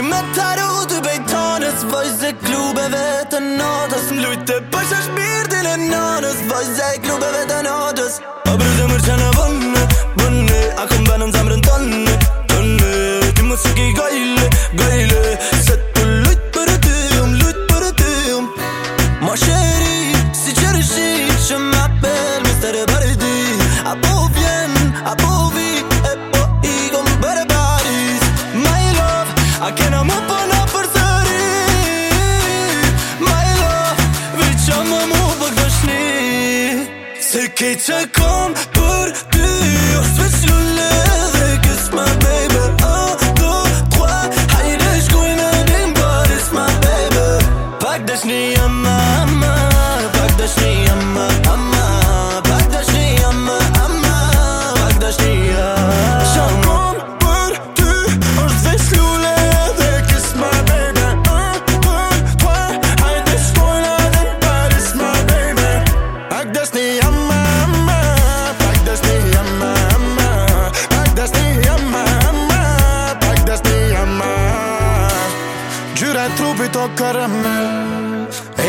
Mori me taru të bejtanës Vajzë e klubeve të notës Mlujtë e përshë shmirë dile nanës Vajzë e klubeve të notës A bruzë mërë që në vëndët Se ke që kom për ty Jo së veç lullë dhe kës ma baby A do kua Hajde shkuj në din bar Is my baby Pak dash një jam te llama, ama. Magdas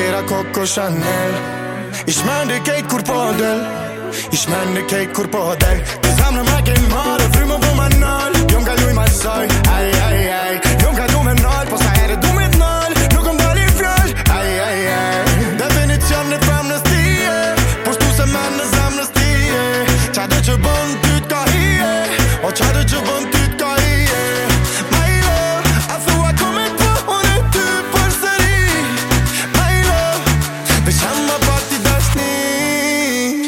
Era Coco Chanel. Ich meine, geht gut Bordel. Ich meine, geht gut Bordel. Wir sammeln mal gegen Morde, um Filme, wo man nahlt. Junge, lui, mein Zeug.